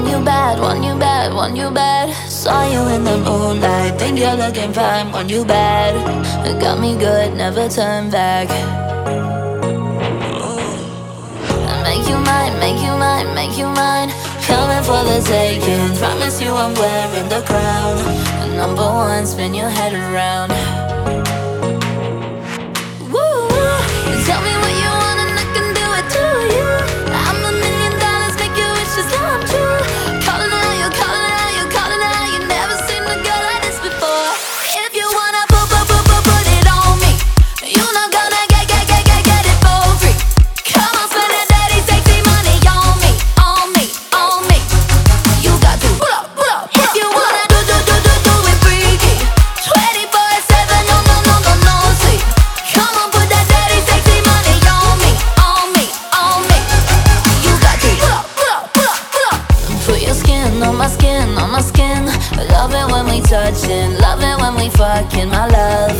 you bad, want you bad, want you bad. Saw you in the moonlight, think you're looking fine, want you bad. Got me good, never turn back. Make you mine, make you mine, make you mine. Coming for the taking. Promise you I'm wearing the crown. Number one, spin your head around. Touching, love it when we fucking, my love.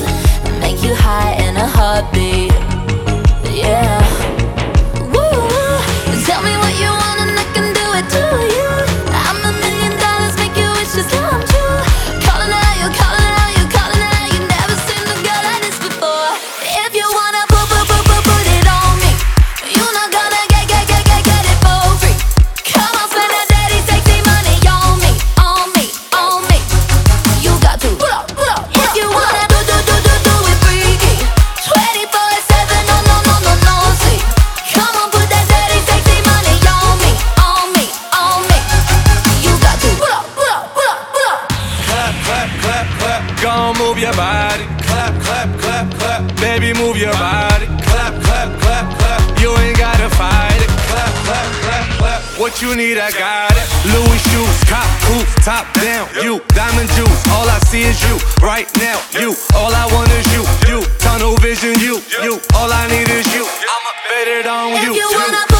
Make you high in a heartbeat, yeah. Clap, clap. Baby, move your body. Clap, clap, clap, clap. You ain't gotta fight it. Clap, clap, clap, clap. What you need, I got it. Louis shoes, cop hoops, top down. You, diamond juice. All I see is you. Right now, you. All I want is you. You, tunnel vision, you. You, all I need is you. I'ma bet it on you. you you. wanna